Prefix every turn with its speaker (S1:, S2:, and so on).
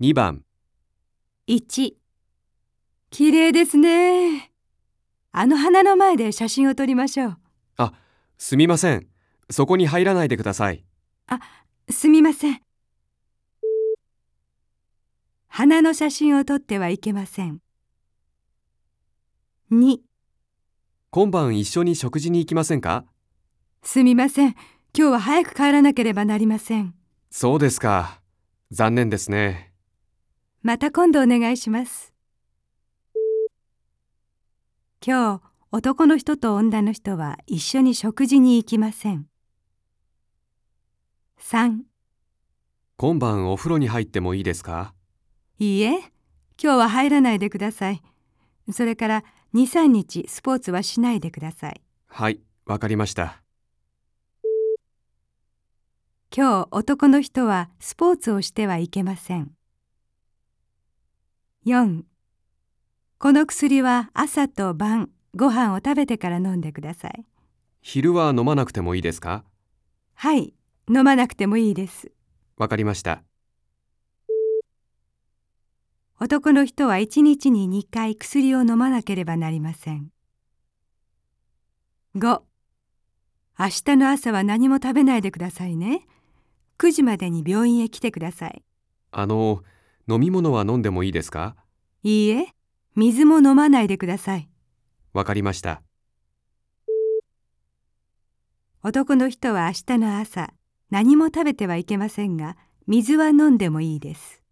S1: 2番、
S2: 1綺麗ですね。あの花の前で写真を撮りましょう。
S1: あ、すみません。そこに入らないでください。
S2: すみません。花の写真を撮ってはいけません。2
S1: 今晩一緒に食事に行きませんか？
S2: すみません。今日は早く帰らなければなりません。
S1: そうですか。残念ですね。
S2: また今度お願いします。今日、男の人と女の人は一緒に食事に行きません。3
S1: 今晩お風呂に入ってもいいですか？
S2: いいえ、今日は入らないでください。それから2、3日スポーツはしないでください。
S1: はい、わかりました。
S2: 今日男の人はスポーツをしてはいけません。4この薬は朝と晩ご飯を食べてから飲んでください。
S1: 昼は飲まなくてもいいですか？
S2: はい、飲まなくてもいいです。
S1: わかりました。
S2: 男の人は1日に2回薬を飲まなければなりません。5明日の朝は何も食べないでくださいね。9時までに病院へ来てください。
S1: あの、飲み物は飲んでもいいですか？
S2: いいえ、水も飲まないでください。
S1: わかりました。
S2: 男の人は明日の朝、何も食べてはいけませんが、水は飲んでもいいです。